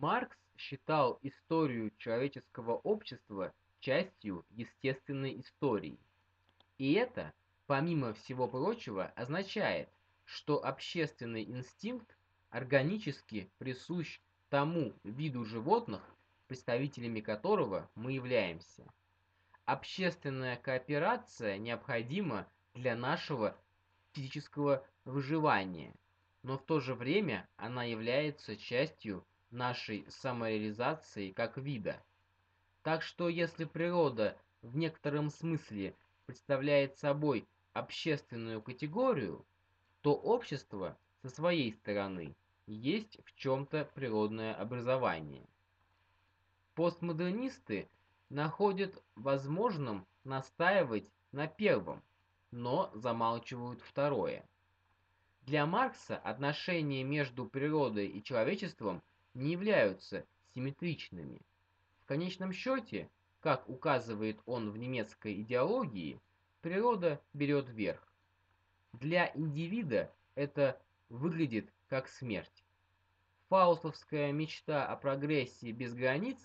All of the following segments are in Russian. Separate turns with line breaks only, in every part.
Маркс считал историю человеческого общества частью естественной истории. И это, помимо всего прочего, означает, что общественный инстинкт органически присущ тому виду животных, представителями которого мы являемся. Общественная кооперация необходима для нашего физического выживания, но в то же время она является частью нашей самореализации как вида. Так что если природа в некотором смысле представляет собой общественную категорию, то общество со своей стороны есть в чем-то природное образование. Постмодернисты находят возможным настаивать на первом, но замалчивают второе. Для Маркса отношения между природой и человечеством не являются симметричными. В конечном счете, как указывает он в немецкой идеологии, природа берет верх. Для индивида это выглядит как смерть. Фаустовская мечта о прогрессе без границ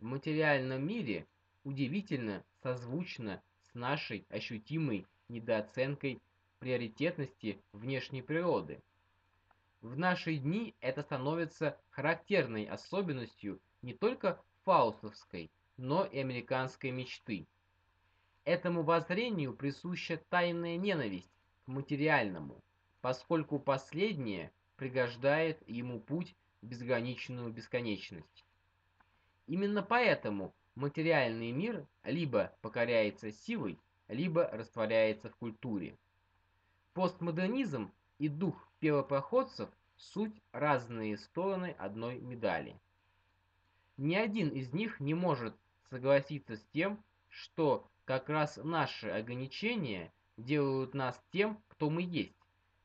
в материальном мире удивительно созвучна с нашей ощутимой недооценкой приоритетности внешней природы. В наши дни это становится характерной особенностью не только фаустовской, но и американской мечты. Этому воззрению присуща тайная ненависть к материальному, поскольку последнее пригождает ему путь в безграничную бесконечность. Именно поэтому материальный мир либо покоряется силой, либо растворяется в культуре. Постмодернизм и дух первопроходцев – суть разные стороны одной медали. Ни один из них не может согласиться с тем, что как раз наши ограничения делают нас тем, кто мы есть,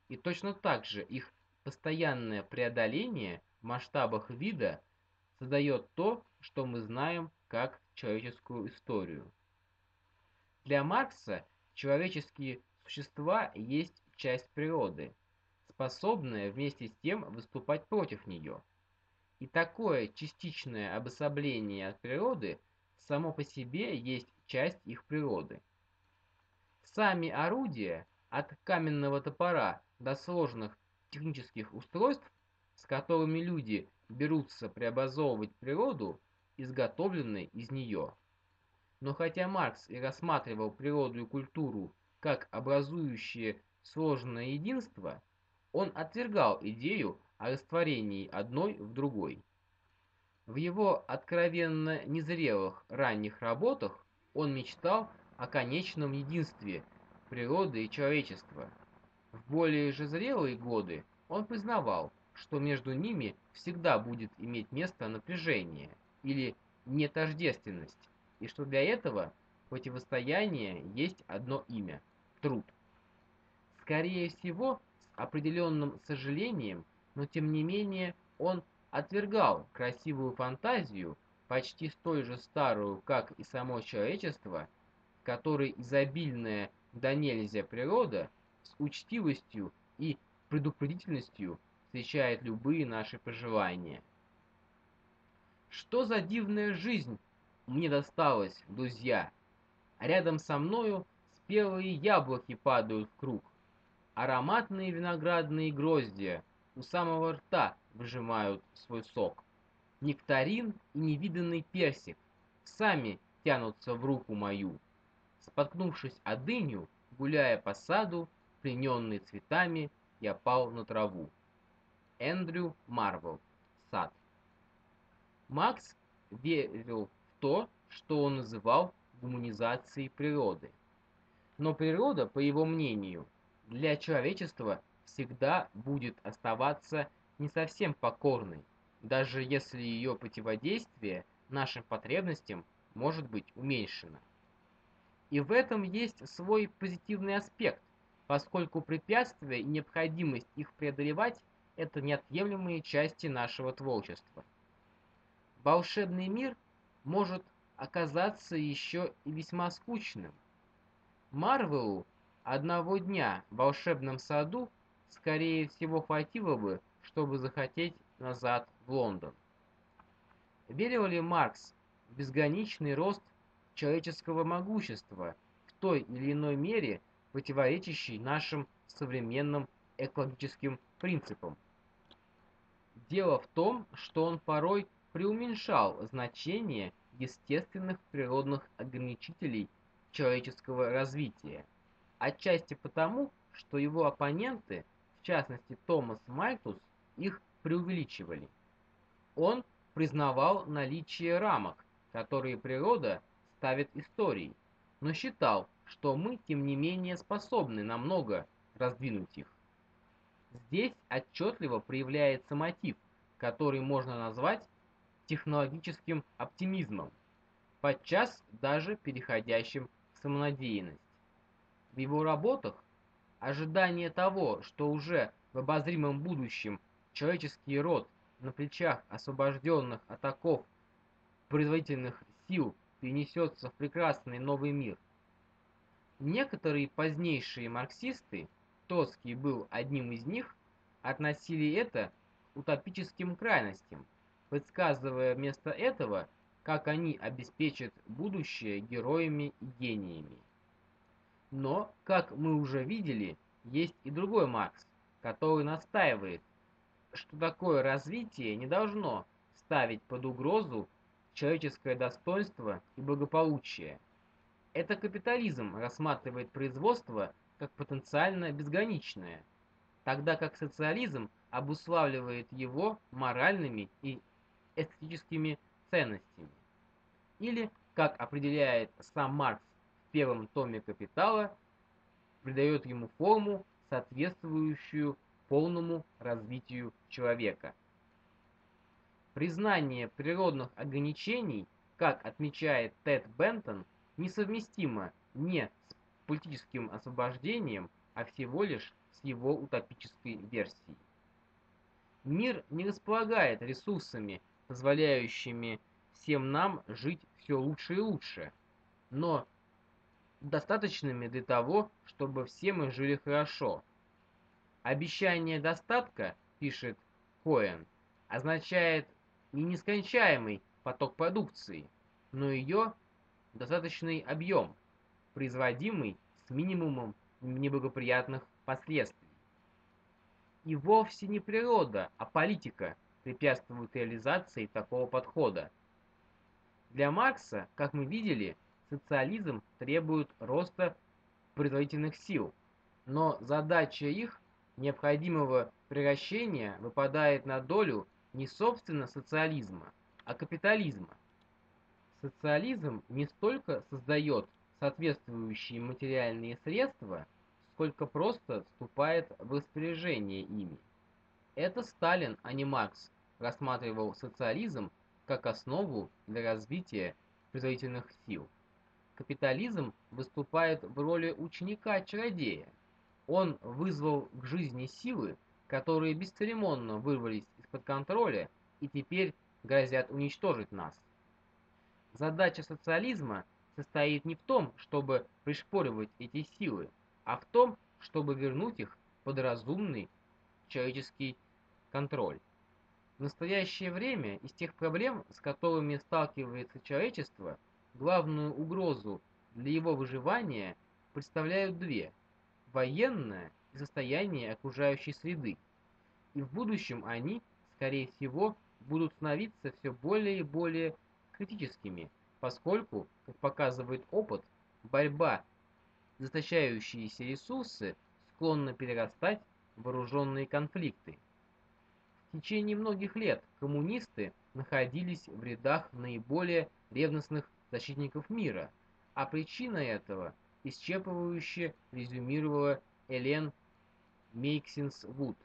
и точно так же их постоянное преодоление в масштабах вида создает то, что мы знаем как человеческую историю. Для Маркса человеческие существа есть часть природы, способная вместе с тем выступать против нее. И такое частичное обособление от природы само по себе есть часть их природы. Сами орудия, от каменного топора до сложных технических устройств, с которыми люди берутся преобразовывать природу, изготовленной из нее. Но хотя Маркс и рассматривал природу и культуру как образующие сложное единство, он отвергал идею о растворении одной в другой. В его откровенно незрелых ранних работах он мечтал о конечном единстве природы и человечества. В более же зрелые годы он признавал, что между ними всегда будет иметь место напряжение или нетождественность, и что для этого противостояния есть одно имя – труд. Скорее всего, определенным сожалением, но тем не менее он отвергал красивую фантазию, почти столь же старую, как и само человечество, которой изобильная да нельзя природа с учтивостью и предупредительностью встречает любые наши пожелания. Что за дивная жизнь мне досталась, друзья? Рядом со мною спелые яблоки падают в круг. Ароматные виноградные гроздья у самого рта выжимают свой сок. Нектарин и невиданный персик сами тянутся в руку мою. Споткнувшись о дыню, гуляя по саду, плененный цветами, я пал на траву. Эндрю Марвел. Сад. Макс верил в то, что он называл гуманизацией природы. Но природа, по его мнению, для человечества всегда будет оставаться не совсем покорной, даже если ее противодействие нашим потребностям может быть уменьшено. И в этом есть свой позитивный аспект, поскольку препятствия и необходимость их преодолевать – это неотъемлемые части нашего творчества. Волшебный мир может оказаться еще и весьма скучным. Марвелу одного дня в волшебном саду скорее всего хватило бы, чтобы захотеть назад в Лондон. Верил ли Маркс в безграничный рост человеческого могущества в той или иной мере, противоречащий нашим современным экологическим принципам? Дело в том, что он порой преуменьшал значение естественных природных ограничителей человеческого развития, отчасти потому, что его оппоненты, в частности Томас Мальтус, их преувеличивали. Он признавал наличие рамок, которые природа ставит историей, но считал, что мы, тем не менее, способны намного раздвинуть их. Здесь отчетливо проявляется мотив, который можно назвать технологическим оптимизмом, подчас даже переходящим в самонадеянность. В его работах ожидание того, что уже в обозримом будущем человеческий род на плечах освобожденных от оков производительных сил перенесется в прекрасный новый мир. Некоторые позднейшие марксисты, Тоский был одним из них, относили это к утопическим крайностям, предсказывая вместо этого, как они обеспечат будущее героями и гениями. Но, как мы уже видели, есть и другой Маркс, который настаивает, что такое развитие не должно ставить под угрозу человеческое достоинство и благополучие. Это капитализм рассматривает производство как потенциально безграничное, тогда как социализм обуславливает его моральными и эстетическими ценностями. Или, как определяет сам Маркс первом томе «Капитала», придает ему форму, соответствующую полному развитию человека. Признание природных ограничений, как отмечает Тед Бентон, несовместимо не с политическим освобождением, а всего лишь с его утопической версией. Мир не располагает ресурсами, позволяющими всем нам жить все лучше и лучше, но достаточными для того, чтобы все мы жили хорошо. Обещание достатка, пишет Коэн, означает не нескончаемый поток продукции, но ее достаточный объем, производимый с минимумом неблагоприятных последствий. И вовсе не природа, а политика препятствует реализации такого подхода. Для Маркса, как мы видели, социализм требует роста производительных сил, но задача их необходимого превращения выпадает на долю не собственно социализма, а капитализма. Социализм не столько создает соответствующие материальные средства, сколько просто вступает в распоряжение ими. Это Сталин, а не Маркс, рассматривал социализм как основу для развития производительных сил. Капитализм выступает в роли ученика-чародея. Он вызвал к жизни силы, которые бесцеремонно вырвались из-под контроля и теперь грозят уничтожить нас. Задача социализма состоит не в том, чтобы пришпоривать эти силы, а в том, чтобы вернуть их под разумный человеческий контроль. В настоящее время из тех проблем, с которыми сталкивается человечество, главную угрозу для его выживания представляют две – военное и состояние окружающей среды. И в будущем они, скорее всего, будут становиться все более и более критическими, поскольку, как показывает опыт, борьба за истощающиеся ресурсы склонна перерастать в вооруженные конфликты. В течение многих лет коммунисты находились в рядах наиболее ревностных защитников мира, а причина этого исчерпывающе резюмировала Элен Мейксинс Вуд.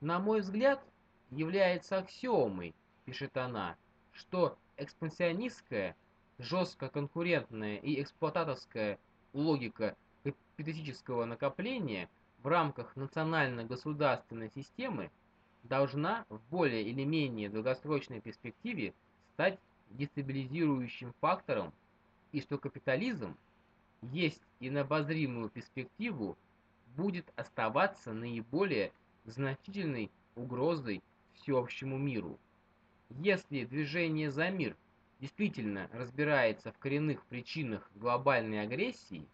На мой взгляд, является аксиомой, пишет она, что экспансионистская, жестко конкурентная и эксплуататорская логика капиталистического накопления в рамках национально-государственной системы должна в более или менее долгосрочной перспективе стать дестабилизирующим фактором и что капитализм есть и на обозримую перспективу будет оставаться наиболее значительной угрозой всеобщему миру. Если движение «За мир» действительно разбирается в коренных причинах глобальной агрессии,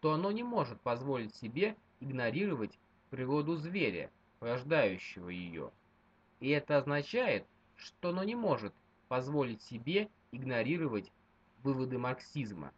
то оно не может позволить себе игнорировать природу зверя, рождающего ее. И это означает, что оно не может позволить себе игнорировать выводы марксизма.